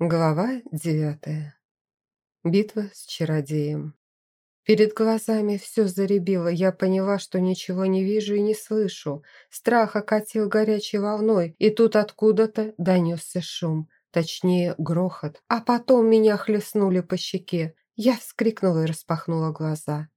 Глава девятая. Битва с чародеем. Перед глазами все заребило, я поняла, что ничего не вижу и не слышу. Страх окатил горячей волной, и тут откуда-то донесся шум, точнее грохот. А потом меня хлестнули по щеке. Я вскрикнула и распахнула глаза.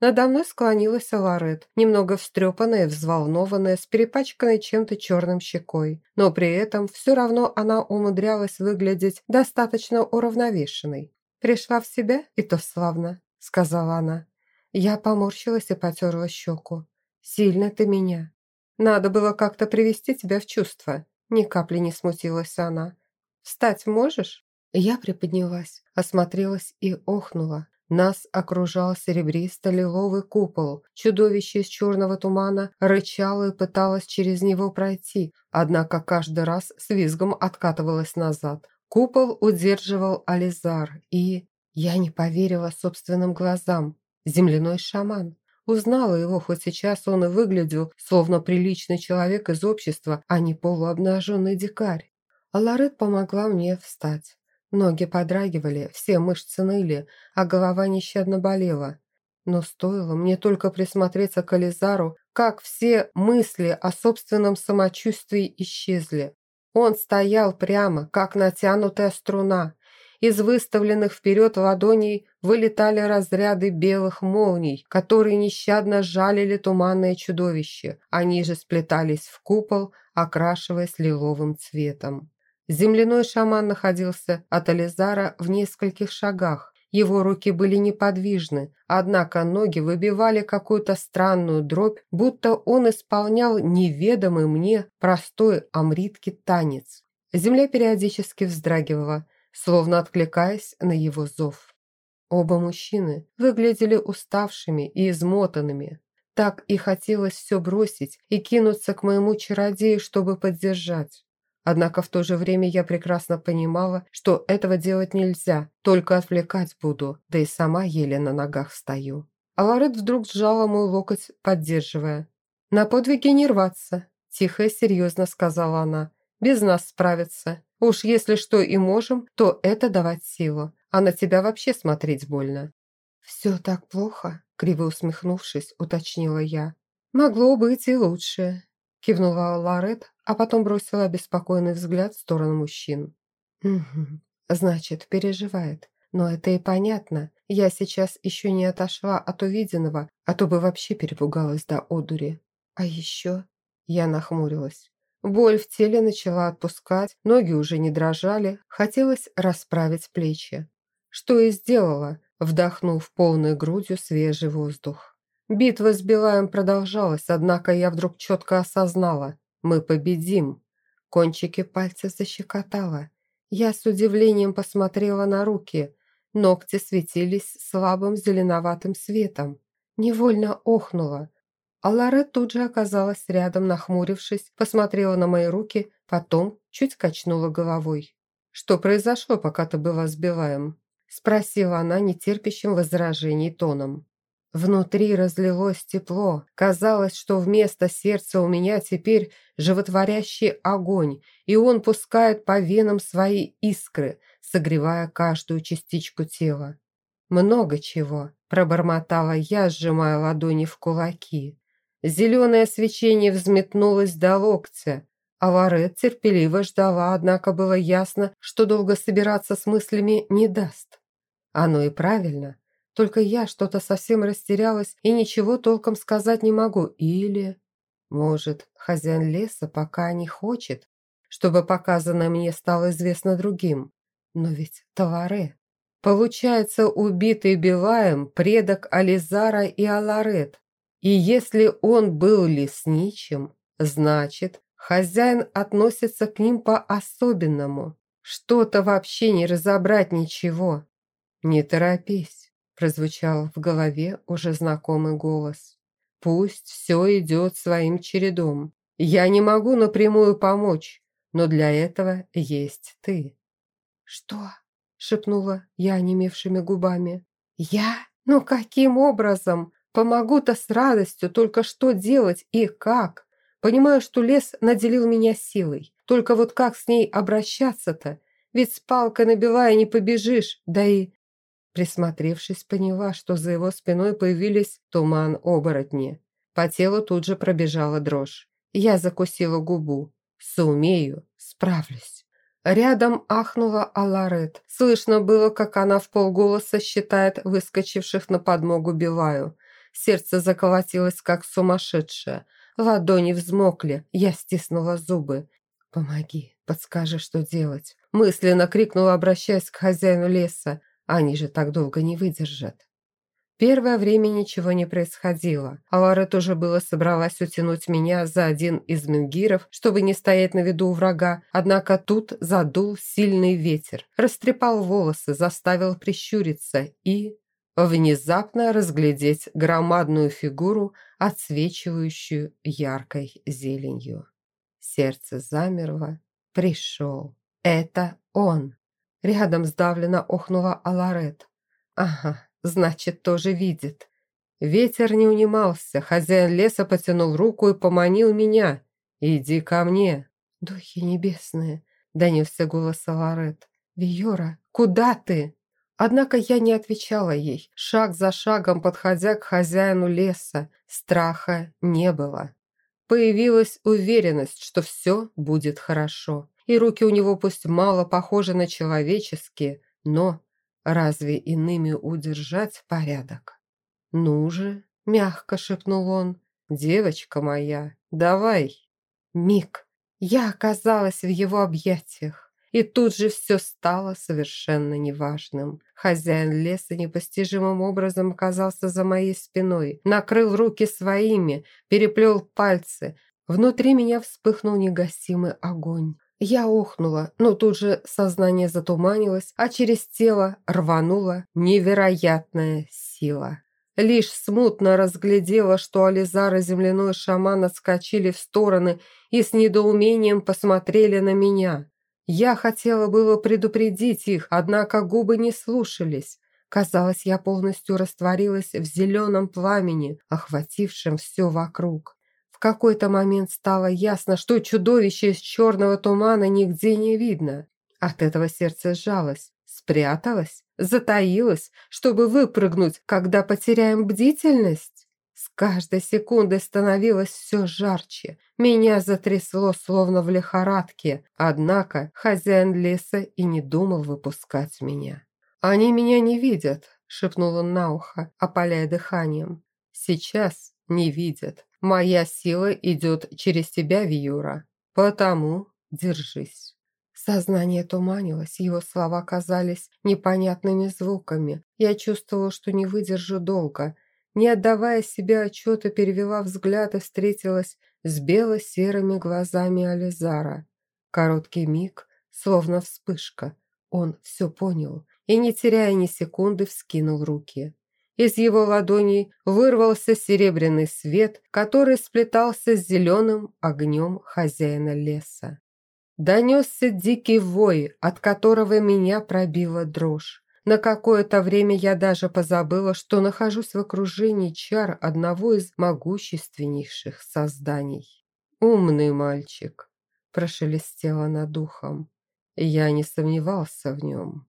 Надо мной склонилась Аларет, немного встрепанная, взволнованная, с перепачканной чем-то черным щекой. Но при этом все равно она умудрялась выглядеть достаточно уравновешенной. «Пришла в себя, и то славно», — сказала она. Я поморщилась и потерла щеку. «Сильно ты меня. Надо было как-то привести тебя в чувство». Ни капли не смутилась она. «Встать можешь?» Я приподнялась, осмотрелась и охнула. Нас окружал серебристо-лиловый купол. Чудовище из черного тумана рычало и пыталось через него пройти, однако каждый раз с визгом откатывалось назад. Купол удерживал Ализар, и... Я не поверила собственным глазам. Земляной шаман. Узнала его, хоть сейчас он и выглядел, словно приличный человек из общества, а не полуобнаженный дикарь. Аларет помогла мне встать. Ноги подрагивали, все мышцы ныли, а голова нещадно болела. Но стоило мне только присмотреться к Ализару, как все мысли о собственном самочувствии исчезли. Он стоял прямо, как натянутая струна. Из выставленных вперед ладоней вылетали разряды белых молний, которые нещадно жалили туманное чудовище. Они же сплетались в купол, окрашиваясь лиловым цветом. Земляной шаман находился от Ализара в нескольких шагах. Его руки были неподвижны, однако ноги выбивали какую-то странную дробь, будто он исполнял неведомый мне простой амриткий танец. Земля периодически вздрагивала, словно откликаясь на его зов. Оба мужчины выглядели уставшими и измотанными. Так и хотелось все бросить и кинуться к моему чародею, чтобы поддержать. Однако в то же время я прекрасно понимала, что этого делать нельзя, только отвлекать буду, да и сама еле на ногах стою. А Лорет вдруг сжала мой локоть, поддерживая. «На подвиги не рваться», – тихо и серьезно сказала она. «Без нас справиться. Уж если что и можем, то это давать силу, а на тебя вообще смотреть больно». «Все так плохо?» – криво усмехнувшись, уточнила я. «Могло быть и лучше», – кивнула Лорет, а потом бросила обеспокоенный взгляд в сторону мужчин. «Угу, значит, переживает. Но это и понятно. Я сейчас еще не отошла от увиденного, а то бы вообще перепугалась до одури. А еще...» Я нахмурилась. Боль в теле начала отпускать, ноги уже не дрожали, хотелось расправить плечи. Что и сделала, вдохнув полной грудью свежий воздух. Битва с Билаем продолжалась, однако я вдруг четко осознала, мы победим!» Кончики пальцев защекотало. Я с удивлением посмотрела на руки. Ногти светились слабым зеленоватым светом. Невольно охнула. А Ларе тут же оказалась рядом, нахмурившись, посмотрела на мои руки, потом чуть качнула головой. «Что произошло, пока ты была сбиваем?» Спросила она нетерпящим возражений тоном. Внутри разлилось тепло. Казалось, что вместо сердца у меня теперь животворящий огонь, и он пускает по венам свои искры, согревая каждую частичку тела. «Много чего», – пробормотала я, сжимая ладони в кулаки. Зеленое свечение взметнулось до локтя, а Лорет терпеливо ждала, однако было ясно, что долго собираться с мыслями не даст. Оно и правильно – только я что-то совсем растерялась и ничего толком сказать не могу. Или, может, хозяин леса пока не хочет, чтобы показанное мне стало известно другим. Но ведь Таваре. Получается, убитый Билаем предок Ализара и Аларет. И если он был лесничим, значит, хозяин относится к ним по-особенному. Что-то вообще не разобрать ничего. Не торопись прозвучал в голове уже знакомый голос. «Пусть все идет своим чередом. Я не могу напрямую помочь, но для этого есть ты». «Что?» – шепнула я онемевшими губами. «Я? Ну каким образом? Помогу-то с радостью, только что делать и как? Понимаю, что лес наделил меня силой, только вот как с ней обращаться-то? Ведь с палкой набивая не побежишь, да и...» Присмотревшись, поняла, что за его спиной появились туман-оборотни. По телу тут же пробежала дрожь. Я закусила губу. «Сумею, справлюсь». Рядом ахнула Аларет. Слышно было, как она в полголоса считает выскочивших на подмогу Билаю. Сердце заколотилось, как сумасшедшее. Ладони взмокли, я стиснула зубы. «Помоги, подскажи, что делать». Мысленно крикнула, обращаясь к хозяину леса. Они же так долго не выдержат. Первое время ничего не происходило. Алара тоже было собралась утянуть меня за один из менгиров, чтобы не стоять на виду у врага, однако тут задул сильный ветер, растрепал волосы, заставил прищуриться и... внезапно разглядеть громадную фигуру, отсвечивающую яркой зеленью. Сердце замерло. Пришел. Это он. Рядом сдавленно охнула Аларет. Ага, значит, тоже видит. Ветер не унимался, хозяин леса потянул руку и поманил меня. «Иди ко мне!» «Духи небесные!» – донесся голос Аларет. «Виора, куда ты?» Однако я не отвечала ей, шаг за шагом подходя к хозяину леса. Страха не было. Появилась уверенность, что все будет хорошо. И руки у него пусть мало похожи на человеческие, но Разве иными удержать порядок? «Ну же», – мягко шепнул он, – «девочка моя, давай». Миг. Я оказалась в его объятиях. И тут же все стало совершенно неважным. Хозяин леса непостижимым образом оказался за моей спиной, накрыл руки своими, переплел пальцы. Внутри меня вспыхнул негасимый огонь. Я охнула, но тут же сознание затуманилось, а через тело рванула невероятная сила. Лишь смутно разглядела, что Ализар и земляной шаман отскочили в стороны и с недоумением посмотрели на меня. Я хотела было предупредить их, однако губы не слушались. Казалось, я полностью растворилась в зеленом пламени, охватившем все вокруг. Какой-то момент стало ясно, что чудовище из черного тумана нигде не видно. От этого сердце сжалось, спряталось, затаилось, чтобы выпрыгнуть, когда потеряем бдительность. С каждой секундой становилось все жарче. Меня затрясло, словно в лихорадке. Однако хозяин леса и не думал выпускать меня. «Они меня не видят», – шепнул он на ухо, опаляя дыханием. «Сейчас не видят. Моя сила идет через тебя, Виюра, потому держись». Сознание туманилось, его слова казались непонятными звуками. Я чувствовала, что не выдержу долго. Не отдавая себе отчета, перевела взгляд и встретилась с бело-серыми глазами Ализара. Короткий миг, словно вспышка. Он все понял и, не теряя ни секунды, вскинул руки. Из его ладоней вырвался серебряный свет, который сплетался с зеленым огнем хозяина леса. Донесся дикий вой, от которого меня пробила дрожь. На какое-то время я даже позабыла, что нахожусь в окружении чар одного из могущественнейших созданий. «Умный мальчик», – прошелестело над духом. Я не сомневался в нем.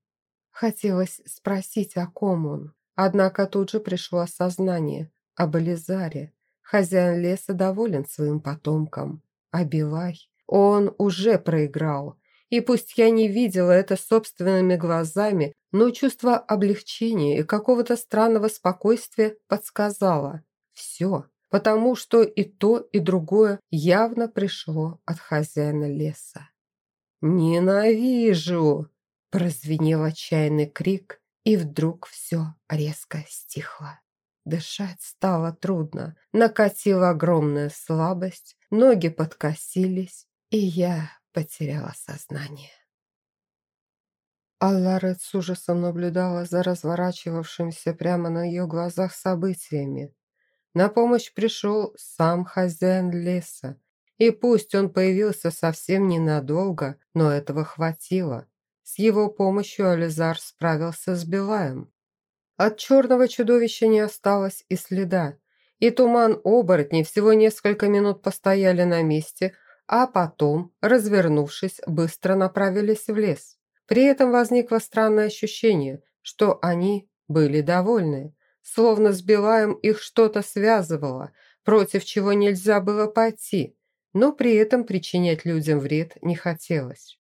Хотелось спросить, о ком он. Однако тут же пришло осознание об Элизаре. Хозяин леса доволен своим потомком. А Билай, он уже проиграл. И пусть я не видела это собственными глазами, но чувство облегчения и какого-то странного спокойствия подсказало. Все, потому что и то, и другое явно пришло от хозяина леса. «Ненавижу!» – прозвенел отчаянный крик, и вдруг все резко стихло. Дышать стало трудно, накатила огромная слабость, ноги подкосились, и я потеряла сознание. Алларет с ужасом наблюдала за разворачивавшимся прямо на ее глазах событиями. На помощь пришел сам хозяин леса, и пусть он появился совсем ненадолго, но этого хватило, с его помощью Ализар справился с Билаем. От черного чудовища не осталось и следа, и туман оборотней всего несколько минут постояли на месте, а потом, развернувшись, быстро направились в лес. При этом возникло странное ощущение, что они были довольны, словно с Билаем их что-то связывало, против чего нельзя было пойти, но при этом причинять людям вред не хотелось.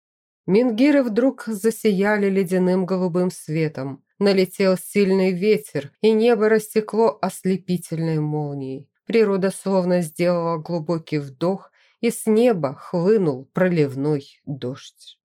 Мингиры вдруг засияли ледяным голубым светом, налетел сильный ветер, и небо растекло ослепительной молнией. Природа словно сделала глубокий вдох, и с неба хлынул проливной дождь.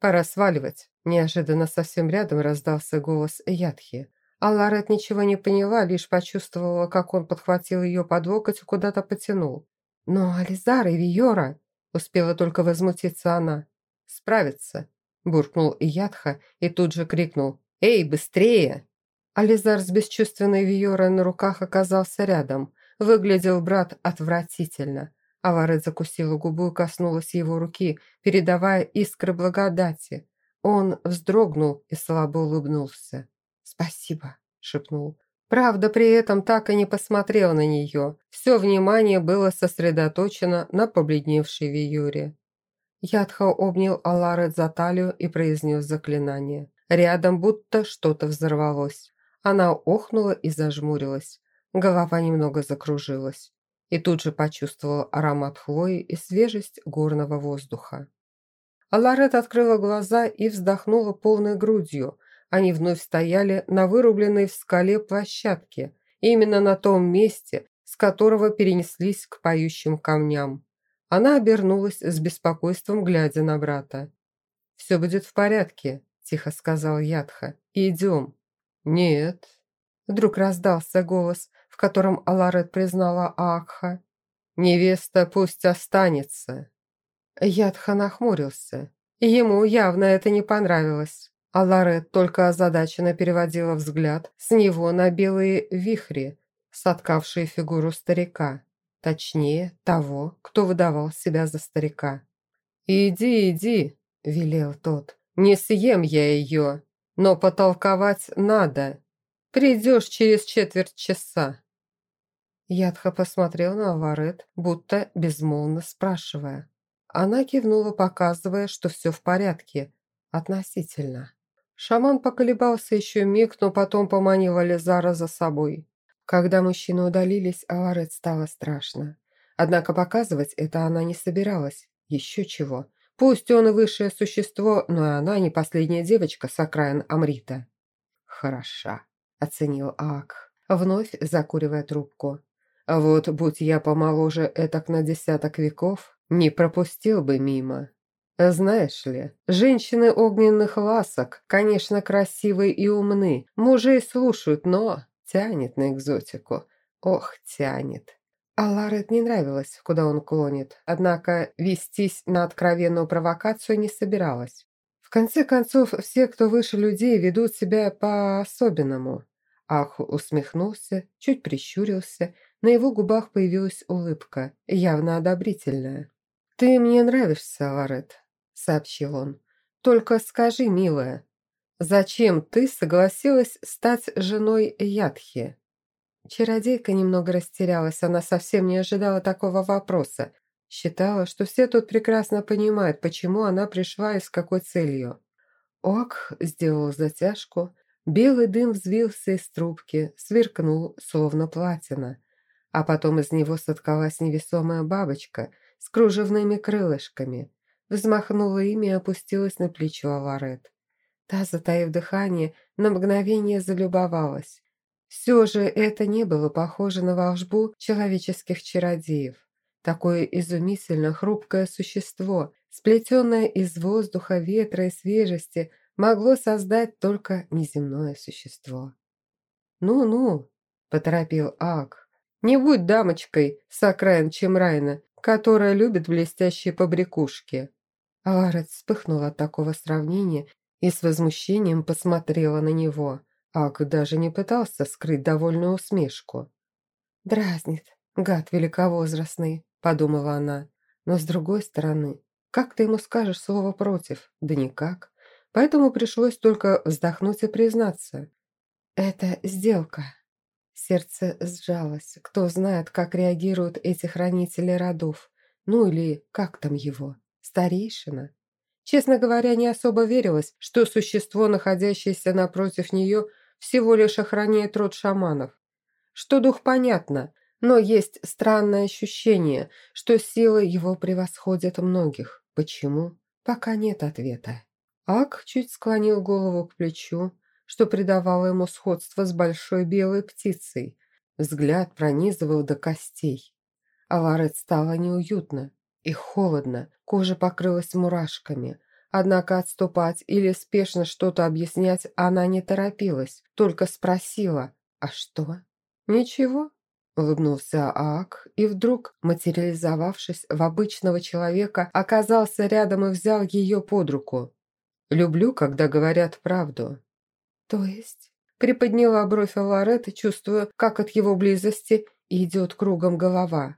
«Пора сваливать», – неожиданно совсем рядом раздался голос Ядхи. А Ларет ничего не поняла, лишь почувствовала, как он подхватил ее под локоть и куда-то потянул. «Но Ализар и Виора!» – успела только возмутиться она. «Справиться!» – буркнул Ядха и тут же крикнул. «Эй, быстрее!» Ализар с бесчувственной Виорой на руках оказался рядом. Выглядел брат отвратительно. Аварет закусила губу и коснулась его руки, передавая искры благодати. Он вздрогнул и слабо улыбнулся. «Спасибо», — шепнул. Правда, при этом так и не посмотрел на нее. Все внимание было сосредоточено на побледневшей Виюре. Ядха обнял Аларет за талию и произнес заклинание. Рядом будто что-то взорвалось. Она охнула и зажмурилась. Голова немного закружилась и тут же почувствовала аромат хвои и свежесть горного воздуха. Аларет открыла глаза и вздохнула полной грудью. Они вновь стояли на вырубленной в скале площадке, именно на том месте, с которого перенеслись к поющим камням. Она обернулась с беспокойством, глядя на брата. «Все будет в порядке», – тихо сказал Ядха. «Идем». «Нет». Вдруг раздался голос, в котором Аларет признала Акха. «Невеста пусть останется». Ядха нахмурился. Ему явно это не понравилось. Аларет только озадаченно переводила взгляд с него на белые вихри, соткавшие фигуру старика. Точнее, того, кто выдавал себя за старика. «Иди, иди», – велел тот. «Не съем я ее, но потолковать надо. Придешь через четверть часа». Ядха посмотрел на Аварет, будто безмолвно спрашивая. Она кивнула, показывая, что все в порядке. Относительно. Шаман поколебался еще миг, но потом поманил Ализара за собой. Когда мужчины удалились, Аварет стало страшно. Однако показывать это она не собиралась. Еще чего. Пусть он и высшее существо, но и она не последняя девочка с окраин Амрита. «Хороша», – оценил Аак, вновь закуривая трубку. Вот будь я помоложе этак на десяток веков, не пропустил бы мимо. Знаешь ли, женщины огненных ласок, конечно, красивые и умны, мужей слушают, но тянет на экзотику. Ох, тянет. А Ларет не нравилось, куда он клонит, однако вестись на откровенную провокацию не собиралась. В конце концов, все, кто выше людей, ведут себя по-особенному. Ах усмехнулся, чуть прищурился на его губах появилась улыбка, явно одобрительная. «Ты мне нравишься, Лорет», — сообщил он. «Только скажи, милая, зачем ты согласилась стать женой Ядхи?» Чародейка немного растерялась, она совсем не ожидала такого вопроса. Считала, что все тут прекрасно понимают, почему она пришла и с какой целью. Ок сделал затяжку, белый дым взвился из трубки, сверкнул, словно платина а потом из него соткалась невесомая бабочка с кружевными крылышками. Взмахнула ими и опустилась на плечо Аларет. Та, затаив дыхание, на мгновение залюбовалась. Все же это не было похоже на волшбу человеческих чародеев. Такое изумительно хрупкое существо, сплетенное из воздуха, ветра и свежести, могло создать только неземное существо. «Ну-ну», – поторопил Ак, не будь дамочкой с окраин Чемрайна, которая любит блестящие побрякушки». Аларет вспыхнула от такого сравнения и с возмущением посмотрела на него. Ак даже не пытался скрыть довольную усмешку. «Дразнит, гад великовозрастный», – подумала она. «Но с другой стороны, как ты ему скажешь слово против? Да никак. Поэтому пришлось только вздохнуть и признаться. Это сделка». Сердце сжалось. Кто знает, как реагируют эти хранители родов. Ну или как там его? Старейшина? Честно говоря, не особо верилось, что существо, находящееся напротив нее, всего лишь охраняет род шаманов. Что дух понятно, но есть странное ощущение, что силы его превосходят многих. Почему? Пока нет ответа. Ак чуть склонил голову к плечу, что придавало ему сходство с большой белой птицей. Взгляд пронизывал до костей. А Ларет стало неуютно и холодно, кожа покрылась мурашками. Однако отступать или спешно что-то объяснять она не торопилась, только спросила «А что?» «Ничего», – улыбнулся Аак, и вдруг, материализовавшись в обычного человека, оказался рядом и взял ее под руку. «Люблю, когда говорят правду». «То есть?» – приподняла бровь Лоретта, чувствуя, как от его близости идет кругом голова.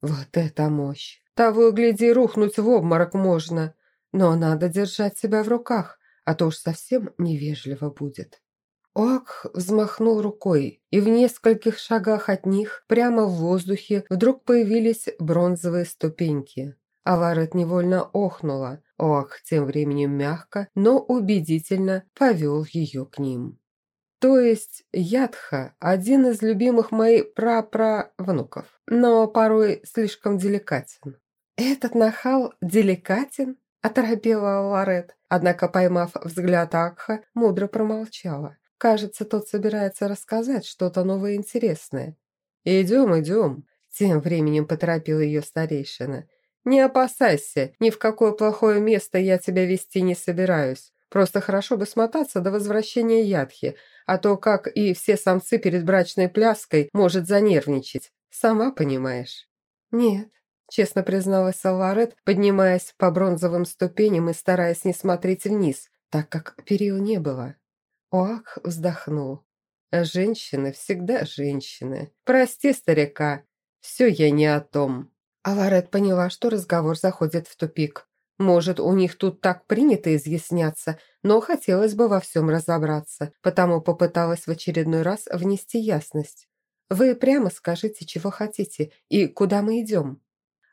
«Вот это мощь! Того и гляди, рухнуть в обморок можно. Но надо держать себя в руках, а то уж совсем невежливо будет». Оак взмахнул рукой, и в нескольких шагах от них, прямо в воздухе, вдруг появились бронзовые ступеньки. Аварет невольно охнула. Оак тем временем мягко, но убедительно повел ее к ним. То есть Ядха – один из любимых моих прапра-внуков, но порой слишком деликатен. «Этот нахал деликатен?» – оторопела Ларет, однако, поймав взгляд Акха, мудро промолчала. Кажется, тот собирается рассказать что-то новое и интересное. «Идем, идем», – тем временем поторопил ее старейшина. «Не опасайся, ни в какое плохое место я тебя вести не собираюсь. Просто хорошо бы смотаться до возвращения Ядхи, а то, как и все самцы перед брачной пляской, может занервничать. Сама понимаешь». «Нет», – честно призналась Алварет, поднимаясь по бронзовым ступеням и стараясь не смотреть вниз, так как перил не было. Оак вздохнул. «Женщины всегда женщины. Прости, старика, все я не о том». Аларет поняла, что разговор заходит в тупик. Может, у них тут так принято изъясняться, но хотелось бы во всем разобраться, потому попыталась в очередной раз внести ясность. «Вы прямо скажите, чего хотите и куда мы идем?»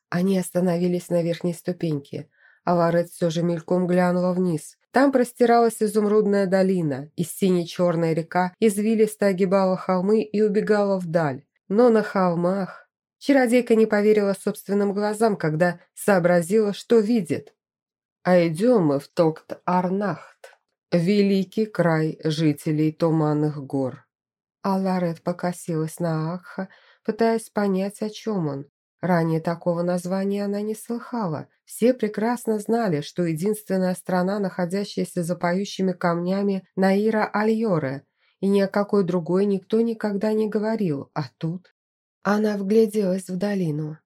Они остановились на верхней ступеньке. Аларет все же мельком глянула вниз. Там простиралась изумрудная долина, и сине-черная река извилисто огибала холмы и убегала вдаль. Но на холмах... Чародейка не поверила собственным глазам, когда сообразила, что видит. А идем мы в Токт-Арнахт, великий край жителей Туманных гор. А Ларет покосилась на Акха, пытаясь понять, о чем он. Ранее такого названия она не слыхала. Все прекрасно знали, что единственная страна, находящаяся за поющими камнями, Наира Альоре, и ни о какой другой никто никогда не говорил, а тут... Она вгляделась в долину.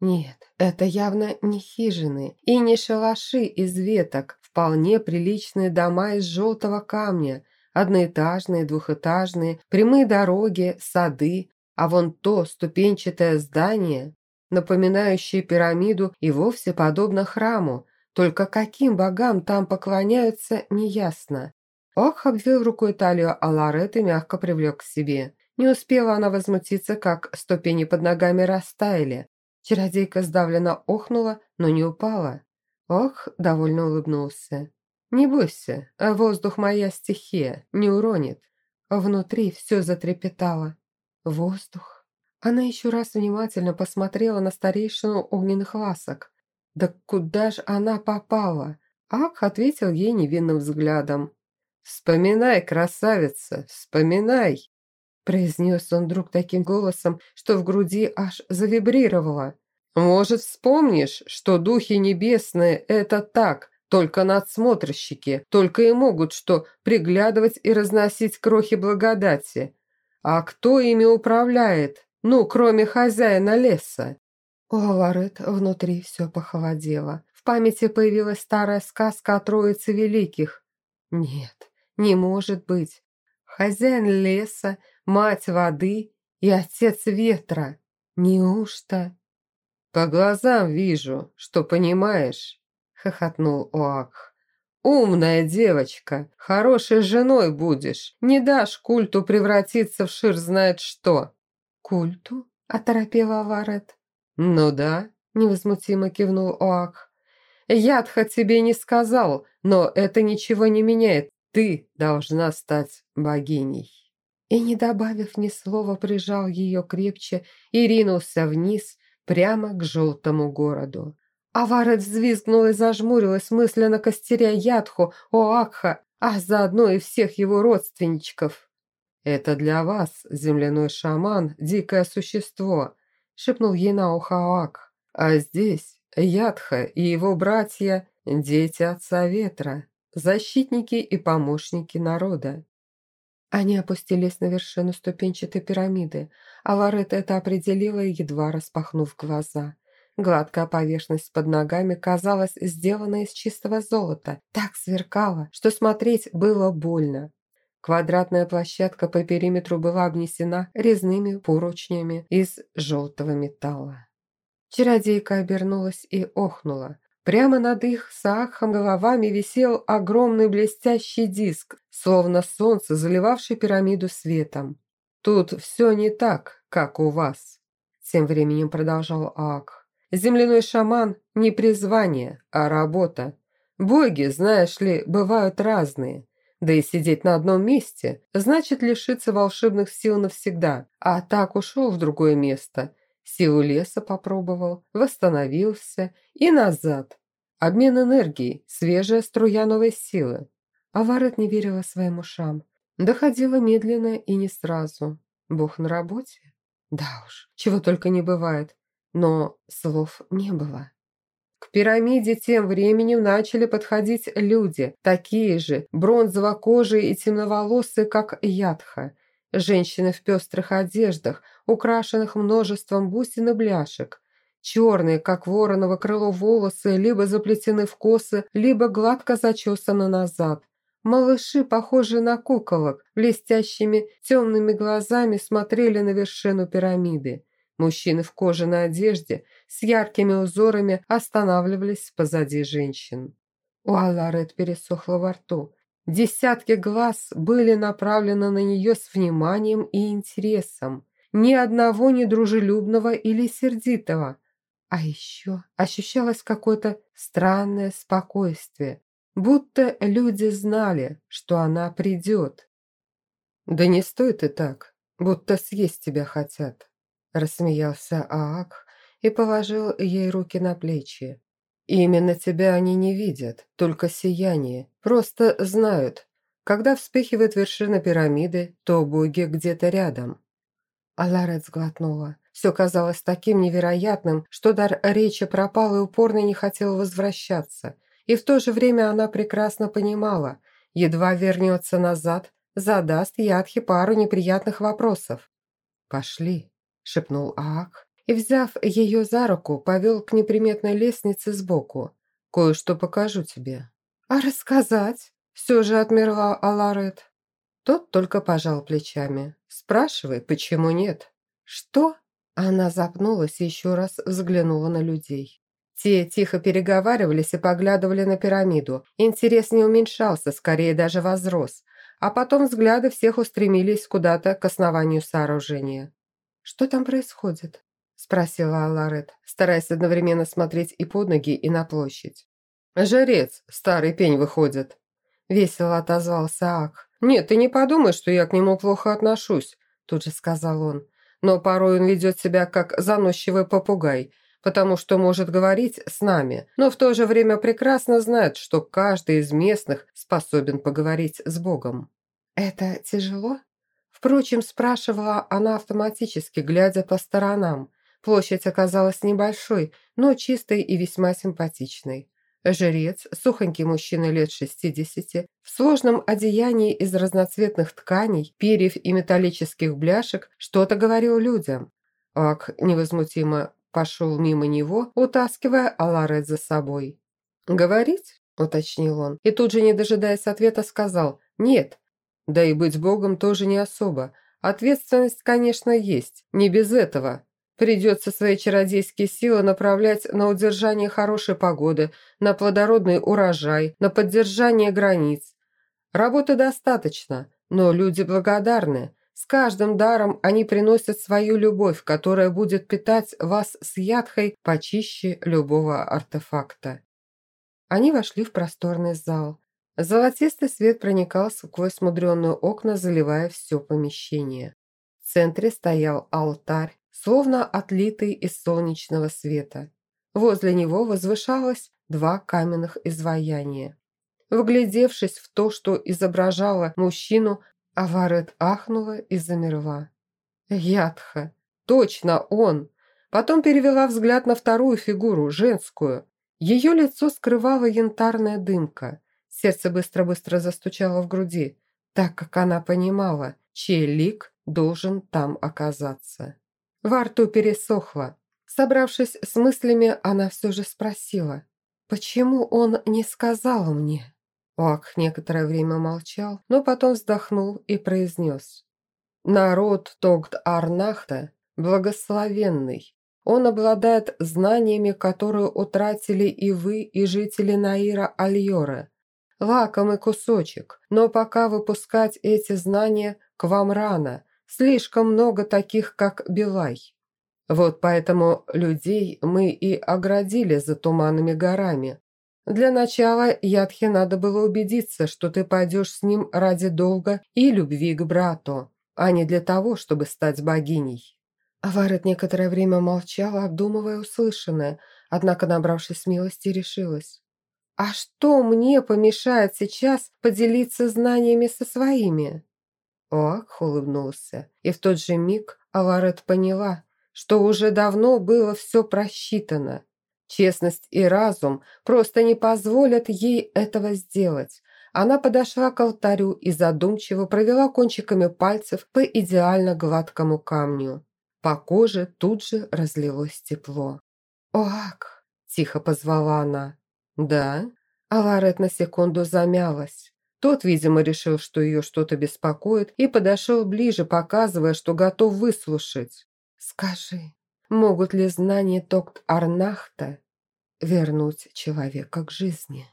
Нет, это явно не хижины и не шалаши из веток, вполне приличные дома из желтого камня, одноэтажные, двухэтажные, прямые дороги, сады, а вон то ступенчатое здание напоминающее пирамиду и вовсе подобно храму, только каким богам там поклоняются, неясно. Ох обвел рукой талию Аларет и мягко привлек к себе. Не успела она возмутиться, как ступени под ногами растаяли. Чародейка сдавленно охнула, но не упала. Ох, довольно улыбнулся. «Не бойся, воздух моя стихия, не уронит». Внутри все затрепетало. Воздух. Она еще раз внимательно посмотрела на старейшину огненных ласок. Да куда ж она попала? Ак ответил ей невинным взглядом. «Вспоминай, красавица, вспоминай!» Произнес он вдруг таким голосом, что в груди аж завибрировало. «Может, вспомнишь, что духи небесные – это так, только надсмотрщики, только и могут что приглядывать и разносить крохи благодати. А кто ими управляет? Ну, кроме хозяина леса. У Ларет внутри все похолодело. В памяти появилась старая сказка о Троице Великих. Нет, не может быть. Хозяин леса, мать воды и отец ветра. Неужто? По глазам вижу, что понимаешь, хохотнул Оак. «Умная девочка, хорошей женой будешь, не дашь культу превратиться в шир знает что». «Культу?» – оторопела Варет. «Ну да», – невозмутимо кивнул Оак. Ядха тебе не сказал, но это ничего не меняет. Ты должна стать богиней». И, не добавив ни слова, прижал ее крепче и ринулся вниз, прямо к желтому городу. Аварет взвизгнула и зажмурилась, мысленно костеря Ядху, Оакха, а заодно и всех его родственничков. «Это для вас, земляной шаман, дикое существо», — шепнул ей на ухо Оак. «А здесь Ядха и его братья – дети Отца Ветра, защитники и помощники народа». Они опустились на вершину ступенчатой пирамиды, а Лоретта это определила, едва распахнув глаза. Гладкая поверхность под ногами казалась сделана из чистого золота, так сверкала, что смотреть было больно. Квадратная площадка по периметру была обнесена резными поручнями из желтого металла. Чародейка обернулась и охнула. Прямо над их сахом головами висел огромный блестящий диск, словно солнце, заливавший пирамиду светом. «Тут все не так, как у вас», – тем временем продолжал Аак. «Земляной шаман – не призвание, а работа. Боги, знаешь ли, бывают разные. Да и сидеть на одном месте – значит лишиться волшебных сил навсегда, а так ушел в другое место – Силу леса попробовал, восстановился и назад. Обмен энергией, свежая струя новой силы. А Варет не верила своим ушам. Доходила медленно и не сразу. Бог на работе? Да уж, чего только не бывает. Но слов не было. К пирамиде тем временем начали подходить люди, такие же, бронзово-кожие и темноволосые, как Ядха. Женщины в пестрых одеждах, украшенных множеством бусин и бляшек. Черные, как вороново крыло волосы, либо заплетены в косы, либо гладко зачесаны назад. Малыши, похожие на куколок, блестящими темными глазами смотрели на вершину пирамиды. Мужчины в кожаной одежде с яркими узорами останавливались позади женщин. У Алларет пересохло во рту. Десятки глаз были направлены на нее с вниманием и интересом. Ни одного недружелюбного или сердитого. А еще ощущалось какое-то странное спокойствие, будто люди знали, что она придет. «Да не стоит и так, будто съесть тебя хотят», – рассмеялся Аак и положил ей руки на плечи. Именно тебя они не видят, только сияние. Просто знают. Когда вспыхивает вершина пирамиды, то боги где-то рядом. Аларет сглотнула. Все казалось таким невероятным, что дар речи пропал и упорно не хотел возвращаться. И в то же время она прекрасно понимала, едва вернется назад, задаст Ядхе пару неприятных вопросов. «Пошли», – шепнул Аак, и, взяв ее за руку, повел к неприметной лестнице сбоку. «Кое-что покажу тебе». «А рассказать?» – все же отмерла Аларет. Тот только пожал плечами. «Спрашивай, почему нет?» «Что?» Она запнулась и еще раз взглянула на людей. Те тихо переговаривались и поглядывали на пирамиду. Интерес не уменьшался, скорее даже возрос. А потом взгляды всех устремились куда-то к основанию сооружения. «Что там происходит?» спросила Аларет, стараясь одновременно смотреть и под ноги, и на площадь. «Жрец, старый пень выходит», – весело отозвался Ак. «Нет, ты не подумай, что я к нему плохо отношусь», – тут же сказал он. «Но порой он ведет себя как заносчивый попугай, потому что может говорить с нами, но в то же время прекрасно знает, что каждый из местных способен поговорить с Богом». «Это тяжело?» Впрочем, спрашивала она автоматически, глядя по сторонам – Площадь оказалась небольшой, но чистой и весьма симпатичной. Жрец, сухонький мужчина лет 60, в сложном одеянии из разноцветных тканей, перьев и металлических бляшек, что-то говорил людям. Ак невозмутимо пошел мимо него, утаскивая Аларет за собой. «Говорить?» – уточнил он, и тут же, не дожидаясь ответа, сказал «нет». Да и быть богом тоже не особо. Ответственность, конечно, есть, не без этого. Придется свои чародейские силы направлять на удержание хорошей погоды, на плодородный урожай, на поддержание границ. Работы достаточно, но люди благодарны. С каждым даром они приносят свою любовь, которая будет питать вас с ядхой почище любого артефакта. Они вошли в просторный зал. Золотистый свет проникал сквозь мудреные окна, заливая все помещение. В центре стоял алтарь, словно отлитый из солнечного света. Возле него возвышалось два каменных изваяния. Вглядевшись в то, что изображало мужчину, Аварет ахнула и замерла. Ядха! Точно он! Потом перевела взгляд на вторую фигуру, женскую. Ее лицо скрывала янтарная дымка. Сердце быстро-быстро застучало в груди, так как она понимала, чей лик должен там оказаться. Во рту пересохло. Собравшись с мыслями, она все же спросила, «Почему он не сказал мне?» Оак некоторое время молчал, но потом вздохнул и произнес. «Народ Тогд-Арнахта благословенный. Он обладает знаниями, которые утратили и вы, и жители Наира Альора. Лакомый кусочек, но пока выпускать эти знания к вам рано. Слишком много таких, как Билай. Вот поэтому людей мы и оградили за туманными горами. Для начала Ядхе надо было убедиться, что ты пойдешь с ним ради долга и любви к брату, а не для того, чтобы стать богиней. Аварет некоторое время молчала, обдумывая услышанное, однако, набравшись смелости, решилась. «А что мне помешает сейчас поделиться знаниями со своими?» Оак улыбнулся, и в тот же миг Аварет поняла, что уже давно было все просчитано. Честность и разум просто не позволят ей этого сделать. Она подошла к алтарю и задумчиво провела кончиками пальцев по идеально гладкому камню. По коже тут же разлилось тепло. «Оак!» – тихо позвала она. «Да?» Аларет на секунду замялась. Тот, видимо, решил, что ее что-то беспокоит, и подошел ближе, показывая, что готов выслушать. «Скажи, могут ли знания Токт Арнахта вернуть человека к жизни?»